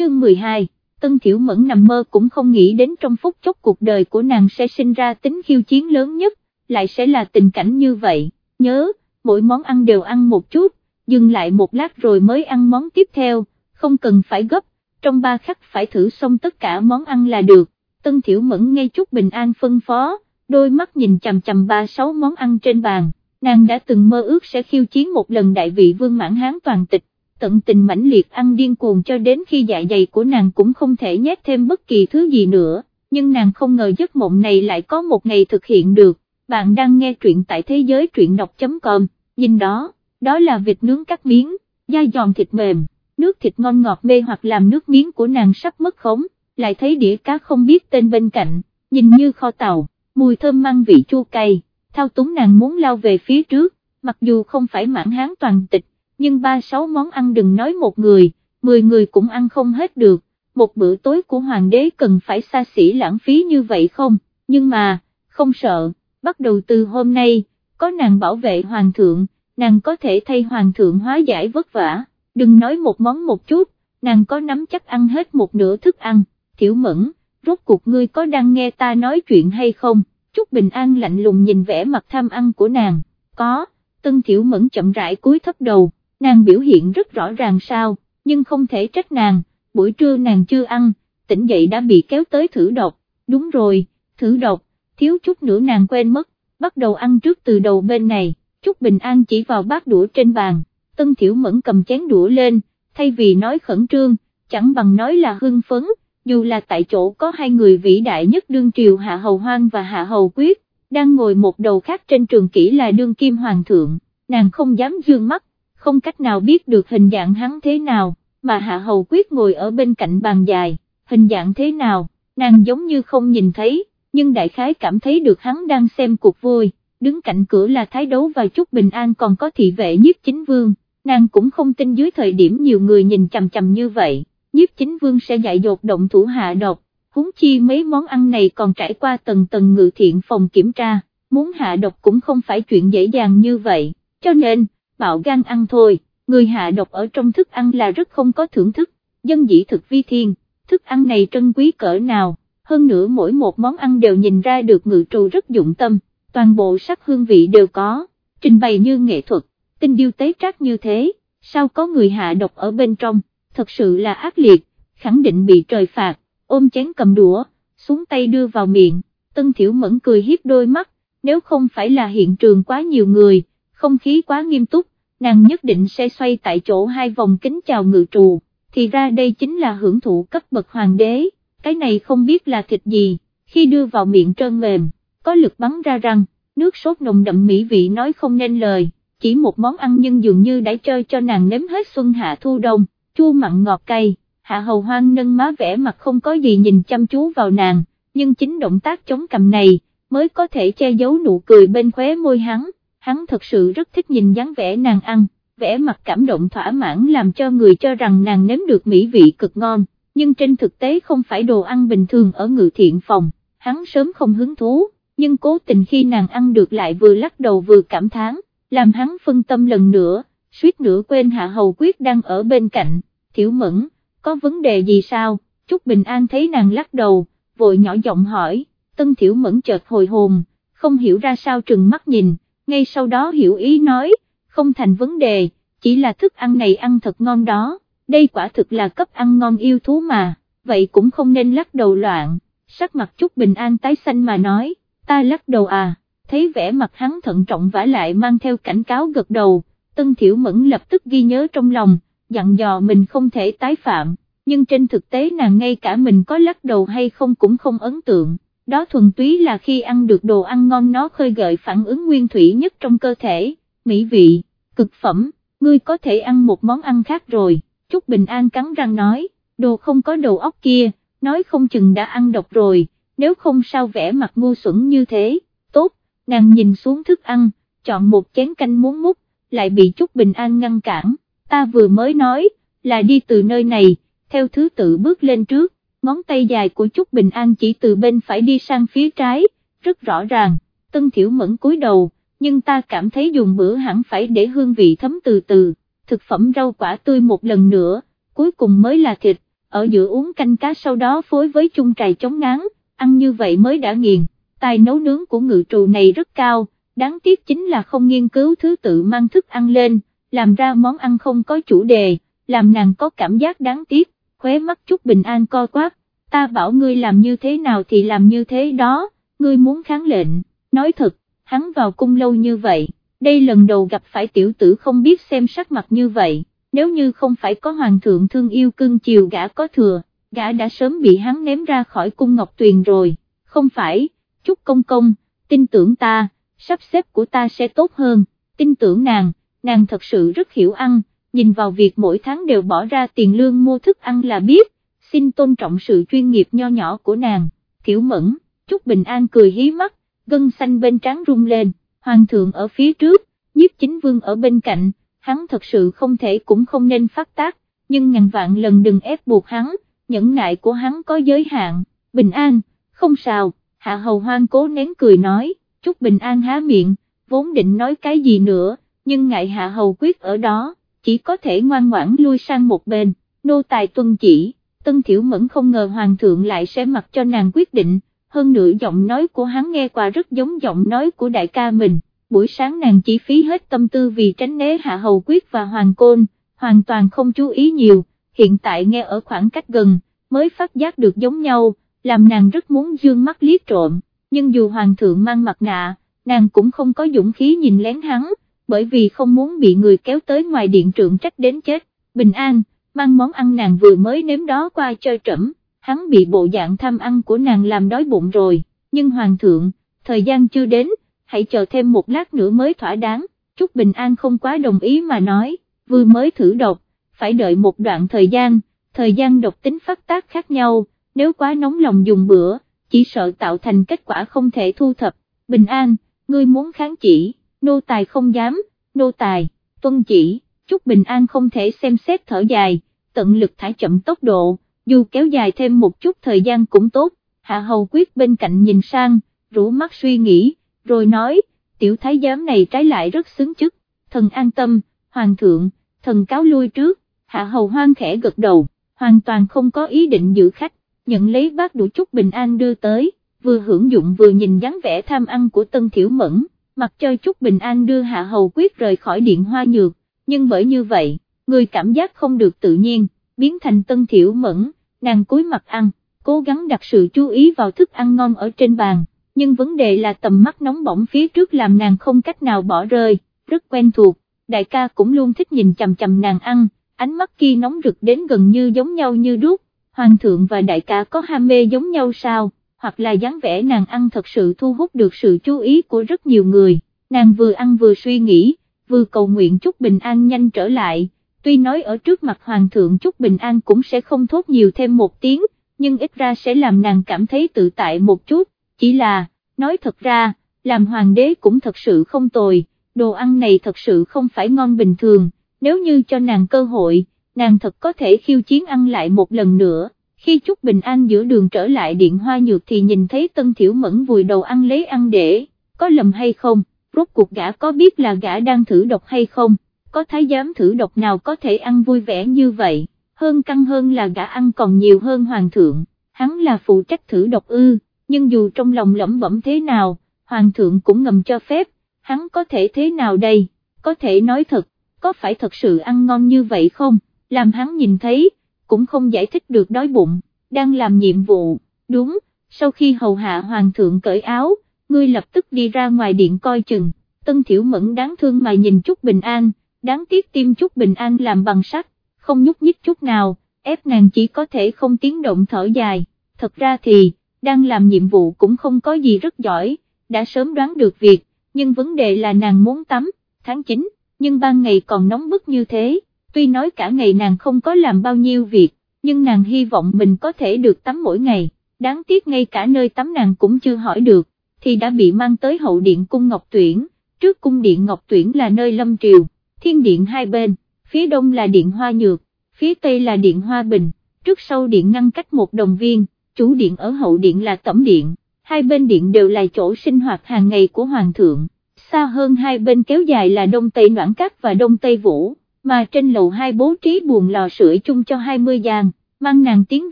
chương 12, Tân Thiểu Mẫn nằm mơ cũng không nghĩ đến trong phút chốc cuộc đời của nàng sẽ sinh ra tính khiêu chiến lớn nhất, lại sẽ là tình cảnh như vậy, nhớ, mỗi món ăn đều ăn một chút, dừng lại một lát rồi mới ăn món tiếp theo, không cần phải gấp, trong ba khắc phải thử xong tất cả món ăn là được, Tân Thiểu Mẫn ngay chút bình an phân phó, đôi mắt nhìn chầm chầm ba sáu món ăn trên bàn, nàng đã từng mơ ước sẽ khiêu chiến một lần đại vị vương mãn hán toàn tịch, tận tình mãnh liệt ăn điên cuồng cho đến khi dạ dày của nàng cũng không thể nhét thêm bất kỳ thứ gì nữa, nhưng nàng không ngờ giấc mộng này lại có một ngày thực hiện được, bạn đang nghe truyện tại thế giới truyện đọc.com, nhìn đó, đó là vịt nướng cắt miếng, da giòn thịt mềm, nước thịt ngon ngọt mê hoặc làm nước miếng của nàng sắp mất khống, lại thấy đĩa cá không biết tên bên cạnh, nhìn như kho tàu, mùi thơm mang vị chua cay, thao túng nàng muốn lao về phía trước, mặc dù không phải mãn hán toàn tịch, nhưng ba sáu món ăn đừng nói một người, mười người cũng ăn không hết được, một bữa tối của hoàng đế cần phải xa xỉ lãng phí như vậy không, nhưng mà, không sợ, bắt đầu từ hôm nay, có nàng bảo vệ hoàng thượng, nàng có thể thay hoàng thượng hóa giải vất vả, đừng nói một món một chút, nàng có nắm chắc ăn hết một nửa thức ăn, thiểu mẫn, rốt cuộc ngươi có đang nghe ta nói chuyện hay không, Chúc bình an lạnh lùng nhìn vẻ mặt tham ăn của nàng, có, tân thiểu mẫn chậm rãi cúi thấp đầu nàng biểu hiện rất rõ ràng sao, nhưng không thể trách nàng, buổi trưa nàng chưa ăn, tỉnh dậy đã bị kéo tới thử độc, đúng rồi, thử độc, thiếu chút nữa nàng quên mất, bắt đầu ăn trước từ đầu bên này, chút bình an chỉ vào bát đũa trên bàn, tân thiểu mẫn cầm chén đũa lên, thay vì nói khẩn trương, chẳng bằng nói là hưng phấn, dù là tại chỗ có hai người vĩ đại nhất đương triều Hạ Hầu Hoang và Hạ Hầu Quyết, đang ngồi một đầu khác trên trường kỹ là đương kim hoàng thượng, nàng không dám dương mắt, không cách nào biết được hình dạng hắn thế nào, mà Hạ Hầu Quyết ngồi ở bên cạnh bàn dài, hình dạng thế nào, nàng giống như không nhìn thấy, nhưng đại khái cảm thấy được hắn đang xem cuộc vui, đứng cạnh cửa là thái đấu và chút bình an còn có thị vệ nhiếp chính vương, nàng cũng không tin dưới thời điểm nhiều người nhìn chầm chầm như vậy, nhiếp chính vương sẽ dạy dột động thủ hạ độc, huống chi mấy món ăn này còn trải qua tầng tầng ngự thiện phòng kiểm tra, muốn hạ độc cũng không phải chuyện dễ dàng như vậy, cho nên, bạo gan ăn thôi, người hạ độc ở trong thức ăn là rất không có thưởng thức, dân dĩ thực vi thiên, thức ăn này trân quý cỡ nào, hơn nữa mỗi một món ăn đều nhìn ra được ngự trù rất dụng tâm, toàn bộ sắc hương vị đều có, trình bày như nghệ thuật, tinh điêu tế trác như thế, sao có người hạ độc ở bên trong, thật sự là ác liệt, khẳng định bị trời phạt, ôm chén cầm đũa, xuống tay đưa vào miệng, tân thiểu mẫn cười hiếp đôi mắt, nếu không phải là hiện trường quá nhiều người, không khí quá nghiêm túc, nàng nhất định sẽ xoay tại chỗ hai vòng kính chào ngự trù, thì ra đây chính là hưởng thụ cấp bậc hoàng đế, cái này không biết là thịt gì, khi đưa vào miệng trơn mềm, có lực bắn ra răng, nước sốt nồng đậm mỹ vị nói không nên lời, chỉ một món ăn nhưng dường như đã chơi cho nàng nếm hết xuân hạ thu đông, chua mặn ngọt cay, hạ hầu hoang nâng má vẽ mặt không có gì nhìn chăm chú vào nàng, nhưng chính động tác chống cầm này, mới có thể che giấu nụ cười bên khóe môi hắn hắn thật sự rất thích nhìn dáng vẻ nàng ăn, vẻ mặt cảm động thỏa mãn làm cho người cho rằng nàng nếm được mỹ vị cực ngon, nhưng trên thực tế không phải đồ ăn bình thường ở ngự thiện phòng, hắn sớm không hứng thú, nhưng cố tình khi nàng ăn được lại vừa lắc đầu vừa cảm thán, làm hắn phân tâm lần nữa, suýt nữa quên hạ hầu quyết đang ở bên cạnh, thiểu mẫn, có vấn đề gì sao, Trúc Bình An thấy nàng lắc đầu, vội nhỏ giọng hỏi, tân thiểu mẫn chợt hồi hồn, không hiểu ra sao trừng mắt nhìn, ngay sau đó hiểu ý nói, không thành vấn đề, chỉ là thức ăn này ăn thật ngon đó, đây quả thực là cấp ăn ngon yêu thú mà, vậy cũng không nên lắc đầu loạn, sắc mặt chút bình an tái xanh mà nói, ta lắc đầu à, thấy vẻ mặt hắn thận trọng vả lại mang theo cảnh cáo gật đầu, tân thiểu mẫn lập tức ghi nhớ trong lòng, dặn dò mình không thể tái phạm, nhưng trên thực tế nàng ngay cả mình có lắc đầu hay không cũng không ấn tượng đó thuần túy là khi ăn được đồ ăn ngon nó khơi gợi phản ứng nguyên thủy nhất trong cơ thể, mỹ vị, cực phẩm, ngươi có thể ăn một món ăn khác rồi, Trúc Bình An cắn răng nói, đồ không có đầu óc kia, nói không chừng đã ăn độc rồi, nếu không sao vẽ mặt ngu xuẩn như thế, tốt, nàng nhìn xuống thức ăn, chọn một chén canh muốn múc, lại bị Trúc Bình An ngăn cản, ta vừa mới nói, là đi từ nơi này, theo thứ tự bước lên trước, ngón tay dài của Trúc Bình An chỉ từ bên phải đi sang phía trái, rất rõ ràng, Tân Thiểu Mẫn cúi đầu, nhưng ta cảm thấy dùng bữa hẳn phải để hương vị thấm từ từ, thực phẩm rau quả tươi một lần nữa, cuối cùng mới là thịt, ở giữa uống canh cá sau đó phối với chung trài chống ngán, ăn như vậy mới đã nghiền, tài nấu nướng của ngự trù này rất cao, đáng tiếc chính là không nghiên cứu thứ tự mang thức ăn lên, làm ra món ăn không có chủ đề, làm nàng có cảm giác đáng tiếc, khóe mắt chút bình an co quắp, ta bảo ngươi làm như thế nào thì làm như thế đó, ngươi muốn kháng lệnh, nói thật, hắn vào cung lâu như vậy, đây lần đầu gặp phải tiểu tử không biết xem sắc mặt như vậy, nếu như không phải có hoàng thượng thương yêu cưng chiều gã có thừa, gã đã sớm bị hắn ném ra khỏi cung Ngọc Tuyền rồi, không phải, chúc công công, tin tưởng ta, sắp xếp của ta sẽ tốt hơn, tin tưởng nàng, nàng thật sự rất hiểu ăn, nhìn vào việc mỗi tháng đều bỏ ra tiền lương mua thức ăn là biết, xin tôn trọng sự chuyên nghiệp nho nhỏ của nàng, kiểu mẫn, chúc bình an cười hí mắt, gân xanh bên trán rung lên, hoàng thượng ở phía trước, nhiếp chính vương ở bên cạnh, hắn thật sự không thể cũng không nên phát tác, nhưng ngàn vạn lần đừng ép buộc hắn, nhẫn nại của hắn có giới hạn, bình an, không sao, hạ hầu hoang cố nén cười nói, chúc bình an há miệng, vốn định nói cái gì nữa, nhưng ngại hạ hầu quyết ở đó, chỉ có thể ngoan ngoãn lui sang một bên, nô tài tuân chỉ, tân thiểu mẫn không ngờ hoàng thượng lại sẽ mặc cho nàng quyết định, hơn nữa giọng nói của hắn nghe qua rất giống giọng nói của đại ca mình, buổi sáng nàng chỉ phí hết tâm tư vì tránh né hạ hầu quyết và hoàng côn, hoàn toàn không chú ý nhiều, hiện tại nghe ở khoảng cách gần, mới phát giác được giống nhau, làm nàng rất muốn dương mắt liếc trộm, nhưng dù hoàng thượng mang mặt nạ, nàng cũng không có dũng khí nhìn lén hắn, bởi vì không muốn bị người kéo tới ngoài điện trượng trách đến chết, bình an, mang món ăn nàng vừa mới nếm đó qua chơi trẫm, hắn bị bộ dạng tham ăn của nàng làm đói bụng rồi, nhưng hoàng thượng, thời gian chưa đến, hãy chờ thêm một lát nữa mới thỏa đáng, chúc Bình An không quá đồng ý mà nói, vừa mới thử độc, phải đợi một đoạn thời gian, thời gian độc tính phát tác khác nhau, nếu quá nóng lòng dùng bữa, chỉ sợ tạo thành kết quả không thể thu thập, Bình An, ngươi muốn kháng chỉ, nô tài không dám, nô tài, tuân chỉ, chút Bình An không thể xem xét thở dài, tận lực thả chậm tốc độ, dù kéo dài thêm một chút thời gian cũng tốt, Hạ Hầu Quyết bên cạnh nhìn sang, rủ mắt suy nghĩ, rồi nói, tiểu thái giám này trái lại rất xứng chức, thần an tâm, hoàng thượng, thần cáo lui trước, Hạ Hầu hoang khẽ gật đầu, hoàn toàn không có ý định giữ khách, nhận lấy bát đủ chút bình an đưa tới, vừa hưởng dụng vừa nhìn dáng vẻ tham ăn của Tân Thiểu Mẫn, mặc cho chút bình an đưa Hạ Hầu Quyết rời khỏi điện hoa nhược, nhưng bởi như vậy, người cảm giác không được tự nhiên, biến thành Tân Thiểu Mẫn, nàng cúi mặt ăn, cố gắng đặt sự chú ý vào thức ăn ngon ở trên bàn, nhưng vấn đề là tầm mắt nóng bỏng phía trước làm nàng không cách nào bỏ rơi, rất quen thuộc, đại ca cũng luôn thích nhìn chằm chằm nàng ăn, ánh mắt kia nóng rực đến gần như giống nhau như đúc, hoàng thượng và đại ca có ham mê giống nhau sao, hoặc là dáng vẻ nàng ăn thật sự thu hút được sự chú ý của rất nhiều người, nàng vừa ăn vừa suy nghĩ, vừa cầu nguyện chúc bình an nhanh trở lại, tuy nói ở trước mặt hoàng thượng chúc bình an cũng sẽ không thốt nhiều thêm một tiếng, nhưng ít ra sẽ làm nàng cảm thấy tự tại một chút, chỉ là, nói thật ra, làm hoàng đế cũng thật sự không tồi, đồ ăn này thật sự không phải ngon bình thường, nếu như cho nàng cơ hội, nàng thật có thể khiêu chiến ăn lại một lần nữa. Khi chút bình an giữa đường trở lại điện hoa nhược thì nhìn thấy tân thiểu mẫn vùi đầu ăn lấy ăn để, có lầm hay không, rốt cuộc gã có biết là gã đang thử độc hay không, có thái giám thử độc nào có thể ăn vui vẻ như vậy, hơn căng hơn là gã ăn còn nhiều hơn hoàng thượng, hắn là phụ trách thử độc ư, nhưng dù trong lòng lẩm bẩm thế nào, hoàng thượng cũng ngầm cho phép, hắn có thể thế nào đây, có thể nói thật, có phải thật sự ăn ngon như vậy không, làm hắn nhìn thấy, cũng không giải thích được đói bụng, đang làm nhiệm vụ, đúng, sau khi hầu hạ hoàng thượng cởi áo, ngươi lập tức đi ra ngoài điện coi chừng, tân thiểu mẫn đáng thương mà nhìn chút bình an, đáng tiếc tim chút bình an làm bằng sắt, không nhúc nhích chút nào, ép nàng chỉ có thể không tiếng động thở dài, thật ra thì, đang làm nhiệm vụ cũng không có gì rất giỏi, đã sớm đoán được việc, nhưng vấn đề là nàng muốn tắm, tháng 9, nhưng ban ngày còn nóng bức như thế, tuy nói cả ngày nàng không có làm bao nhiêu việc, nhưng nàng hy vọng mình có thể được tắm mỗi ngày, đáng tiếc ngay cả nơi tắm nàng cũng chưa hỏi được, thì đã bị mang tới hậu điện cung Ngọc Tuyển, trước cung điện Ngọc Tuyển là nơi lâm triều, thiên điện hai bên, phía đông là điện Hoa Nhược, phía tây là điện Hoa Bình, trước sau điện ngăn cách một đồng viên chủ điện ở hậu điện là tẩm điện, hai bên điện đều là chỗ sinh hoạt hàng ngày của hoàng thượng, xa hơn hai bên kéo dài là đông tây noãn cát và đông tây vũ, mà trên lầu hai bố trí buồng lò sưởi chung cho 20 gian, mang nàng tiến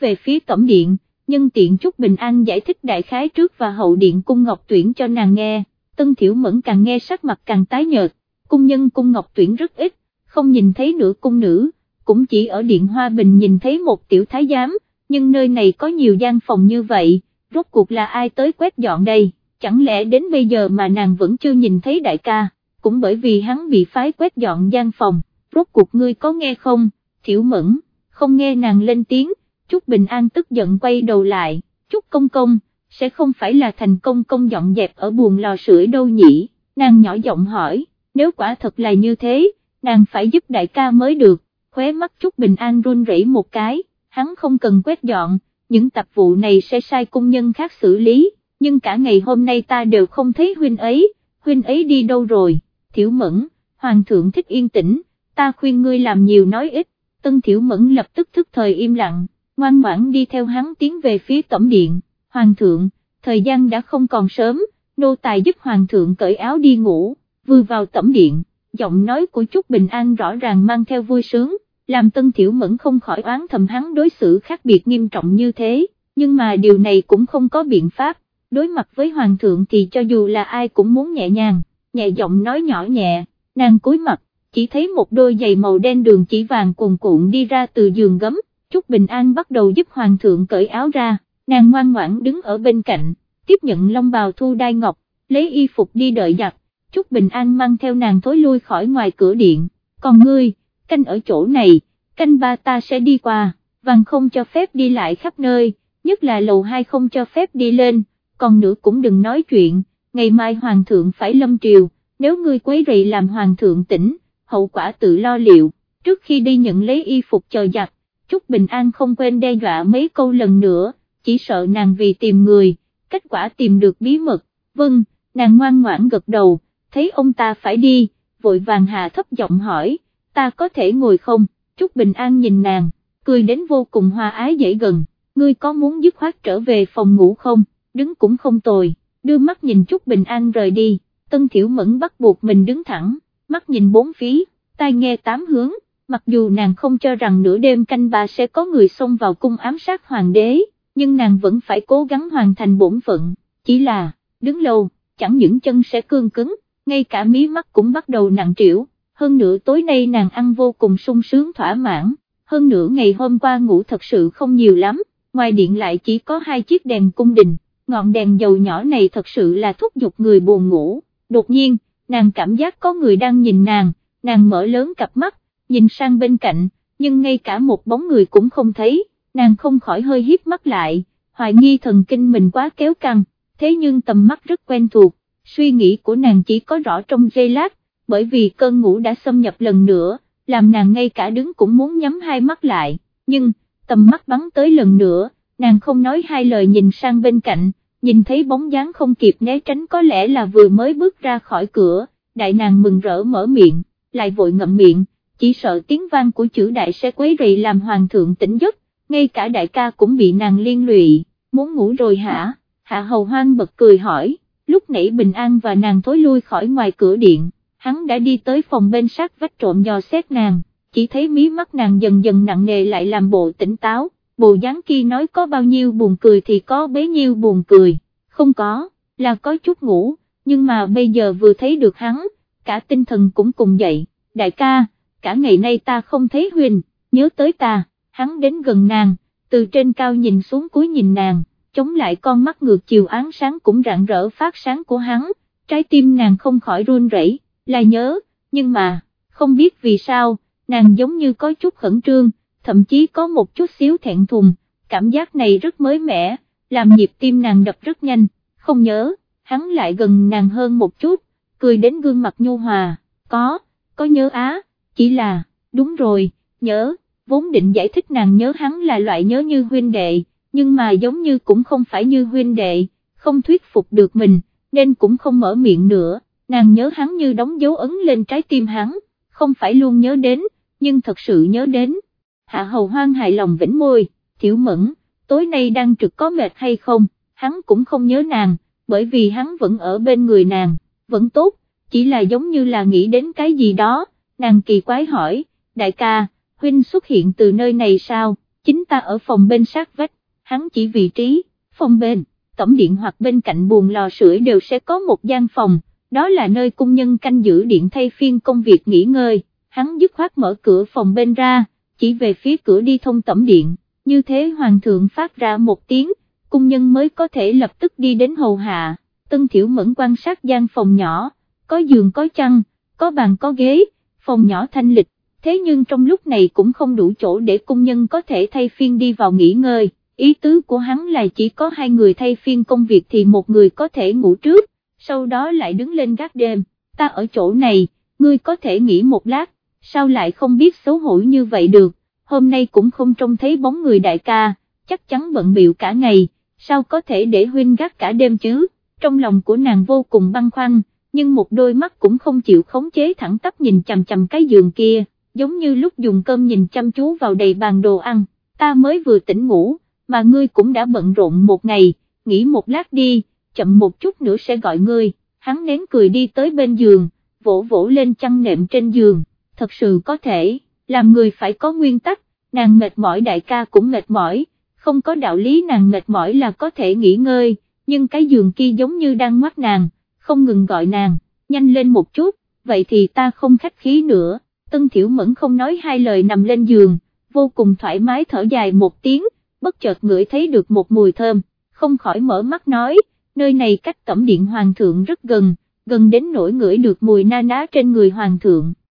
về phía tổng điện, nhân tiện chút Bình An giải thích đại khái trước và hậu điện cung ngọc tuyển cho nàng nghe, Tân Thiểu Mẫn càng nghe sắc mặt càng tái nhợt, cung nhân cung ngọc tuyển rất ít, không nhìn thấy nửa cung nữ, cũng chỉ ở điện Hoa Bình nhìn thấy một tiểu thái giám, nhưng nơi này có nhiều gian phòng như vậy, rốt cuộc là ai tới quét dọn đây, chẳng lẽ đến bây giờ mà nàng vẫn chưa nhìn thấy đại ca, cũng bởi vì hắn bị phái quét dọn gian phòng, rốt cuộc ngươi có nghe không, thiểu mẫn, không nghe nàng lên tiếng, Trúc Bình An tức giận quay đầu lại, Trúc Công Công, sẽ không phải là thành công công dọn dẹp ở buồng lò sưởi đâu nhỉ, nàng nhỏ giọng hỏi, nếu quả thật là như thế, nàng phải giúp đại ca mới được, khóe mắt Trúc Bình An run rẩy một cái, hắn không cần quét dọn, những tập vụ này sẽ sai công nhân khác xử lý, nhưng cả ngày hôm nay ta đều không thấy huynh ấy, huynh ấy đi đâu rồi, thiểu mẫn, hoàng thượng thích yên tĩnh, ta khuyên ngươi làm nhiều nói ít, tân thiểu mẫn lập tức thức thời im lặng, ngoan ngoãn đi theo hắn tiến về phía tổng điện, hoàng thượng, thời gian đã không còn sớm, nô tài giúp hoàng thượng cởi áo đi ngủ, vừa vào tổng điện, giọng nói của Trúc Bình An rõ ràng mang theo vui sướng, làm Tân Thiểu Mẫn không khỏi oán thầm hắn đối xử khác biệt nghiêm trọng như thế, nhưng mà điều này cũng không có biện pháp, đối mặt với Hoàng thượng thì cho dù là ai cũng muốn nhẹ nhàng, nhẹ giọng nói nhỏ nhẹ, nàng cúi mặt, chỉ thấy một đôi giày màu đen đường chỉ vàng cuồn cuộn đi ra từ giường gấm, Trúc Bình An bắt đầu giúp Hoàng thượng cởi áo ra, nàng ngoan ngoãn đứng ở bên cạnh, tiếp nhận long bào thu đai ngọc, lấy y phục đi đợi giặt, Trúc Bình An mang theo nàng thối lui khỏi ngoài cửa điện, còn ngươi, canh ở chỗ này, canh ba ta sẽ đi qua, vàng không cho phép đi lại khắp nơi, nhất là lầu hai không cho phép đi lên, còn nữa cũng đừng nói chuyện, ngày mai hoàng thượng phải lâm triều, nếu ngươi quấy rầy làm hoàng thượng tỉnh, hậu quả tự lo liệu, trước khi đi nhận lấy y phục chờ giặt, Trúc Bình An không quên đe dọa mấy câu lần nữa, chỉ sợ nàng vì tìm người, kết quả tìm được bí mật, vâng, nàng ngoan ngoãn gật đầu, thấy ông ta phải đi, vội vàng hạ thấp giọng hỏi, ta có thể ngồi không, Trúc Bình An nhìn nàng, cười đến vô cùng hoa ái dễ gần, ngươi có muốn dứt khoát trở về phòng ngủ không, đứng cũng không tồi, đưa mắt nhìn Trúc Bình An rời đi, Tân Thiểu Mẫn bắt buộc mình đứng thẳng, mắt nhìn bốn phía, tai nghe tám hướng, mặc dù nàng không cho rằng nửa đêm canh ba sẽ có người xông vào cung ám sát hoàng đế, nhưng nàng vẫn phải cố gắng hoàn thành bổn phận, chỉ là, đứng lâu, chẳng những chân sẽ cương cứng, ngay cả mí mắt cũng bắt đầu nặng trĩu, hơn nữa tối nay nàng ăn vô cùng sung sướng thỏa mãn, hơn nữa ngày hôm qua ngủ thật sự không nhiều lắm, ngoài điện lại chỉ có hai chiếc đèn cung đình, ngọn đèn dầu nhỏ này thật sự là thúc giục người buồn ngủ, đột nhiên, nàng cảm giác có người đang nhìn nàng, nàng mở lớn cặp mắt, nhìn sang bên cạnh, nhưng ngay cả một bóng người cũng không thấy, nàng không khỏi hơi hiếp mắt lại, hoài nghi thần kinh mình quá kéo căng, thế nhưng tầm mắt rất quen thuộc, suy nghĩ của nàng chỉ có rõ trong giây lát, bởi vì cơn ngủ đã xâm nhập lần nữa, làm nàng ngay cả đứng cũng muốn nhắm hai mắt lại, nhưng, tầm mắt bắn tới lần nữa, nàng không nói hai lời nhìn sang bên cạnh, nhìn thấy bóng dáng không kịp né tránh có lẽ là vừa mới bước ra khỏi cửa, đại nàng mừng rỡ mở miệng, lại vội ngậm miệng, chỉ sợ tiếng vang của chữ đại sẽ quấy rầy làm hoàng thượng tỉnh giấc, ngay cả đại ca cũng bị nàng liên lụy, muốn ngủ rồi hả, hạ hầu hoang bật cười hỏi, lúc nãy bình an và nàng thối lui khỏi ngoài cửa điện hắn đã đi tới phòng bên sát vách trộm dò xét nàng, chỉ thấy mí mắt nàng dần dần nặng nề lại làm bộ tỉnh táo, bộ dáng kia nói có bao nhiêu buồn cười thì có bấy nhiêu buồn cười, không có, là có chút ngủ, nhưng mà bây giờ vừa thấy được hắn, cả tinh thần cũng cùng dậy, đại ca, cả ngày nay ta không thấy huyền, nhớ tới ta, hắn đến gần nàng, từ trên cao nhìn xuống cuối nhìn nàng, chống lại con mắt ngược chiều án sáng cũng rạng rỡ phát sáng của hắn, trái tim nàng không khỏi run rẩy là nhớ, nhưng mà, không biết vì sao, nàng giống như có chút khẩn trương, thậm chí có một chút xíu thẹn thùng, cảm giác này rất mới mẻ, làm nhịp tim nàng đập rất nhanh, không nhớ, hắn lại gần nàng hơn một chút, cười đến gương mặt nhu hòa, có, có nhớ á, chỉ là, đúng rồi, nhớ, vốn định giải thích nàng nhớ hắn là loại nhớ như huynh đệ, nhưng mà giống như cũng không phải như huynh đệ, không thuyết phục được mình, nên cũng không mở miệng nữa. Nàng nhớ hắn như đóng dấu ấn lên trái tim hắn, không phải luôn nhớ đến, nhưng thật sự nhớ đến. Hạ hầu hoang hài lòng vĩnh môi, thiểu mẫn, tối nay đang trực có mệt hay không, hắn cũng không nhớ nàng, bởi vì hắn vẫn ở bên người nàng, vẫn tốt, chỉ là giống như là nghĩ đến cái gì đó, nàng kỳ quái hỏi, đại ca, huynh xuất hiện từ nơi này sao, chính ta ở phòng bên sát vách, hắn chỉ vị trí, phòng bên, tổng điện hoặc bên cạnh buồng lò sưởi đều sẽ có một gian phòng, đó là nơi cung nhân canh giữ điện thay phiên công việc nghỉ ngơi, hắn dứt khoát mở cửa phòng bên ra, chỉ về phía cửa đi thông tẩm điện, như thế hoàng thượng phát ra một tiếng, cung nhân mới có thể lập tức đi đến hầu hạ, tân thiểu mẫn quan sát gian phòng nhỏ, có giường có chăn, có bàn có ghế, phòng nhỏ thanh lịch, thế nhưng trong lúc này cũng không đủ chỗ để cung nhân có thể thay phiên đi vào nghỉ ngơi, ý tứ của hắn là chỉ có hai người thay phiên công việc thì một người có thể ngủ trước, sau đó lại đứng lên gác đêm, ta ở chỗ này, ngươi có thể nghỉ một lát, sao lại không biết xấu hổ như vậy được, hôm nay cũng không trông thấy bóng người đại ca, chắc chắn bận biệu cả ngày, sao có thể để huynh gác cả đêm chứ, trong lòng của nàng vô cùng băn khoăn, nhưng một đôi mắt cũng không chịu khống chế thẳng tắp nhìn chằm chằm cái giường kia, giống như lúc dùng cơm nhìn chăm chú vào đầy bàn đồ ăn, ta mới vừa tỉnh ngủ, mà ngươi cũng đã bận rộn một ngày, nghỉ một lát đi, chậm một chút nữa sẽ gọi ngươi, hắn nén cười đi tới bên giường, vỗ vỗ lên chăn nệm trên giường, thật sự có thể, làm người phải có nguyên tắc, nàng mệt mỏi đại ca cũng mệt mỏi, không có đạo lý nàng mệt mỏi là có thể nghỉ ngơi, nhưng cái giường kia giống như đang mắt nàng, không ngừng gọi nàng, nhanh lên một chút, vậy thì ta không khách khí nữa, Tân Thiểu Mẫn không nói hai lời nằm lên giường, vô cùng thoải mái thở dài một tiếng, bất chợt ngửi thấy được một mùi thơm, không khỏi mở mắt nói, nơi này cách cẩm điện hoàng thượng rất gần, gần đến nỗi ngửi được mùi na ná trên người hoàng thượng,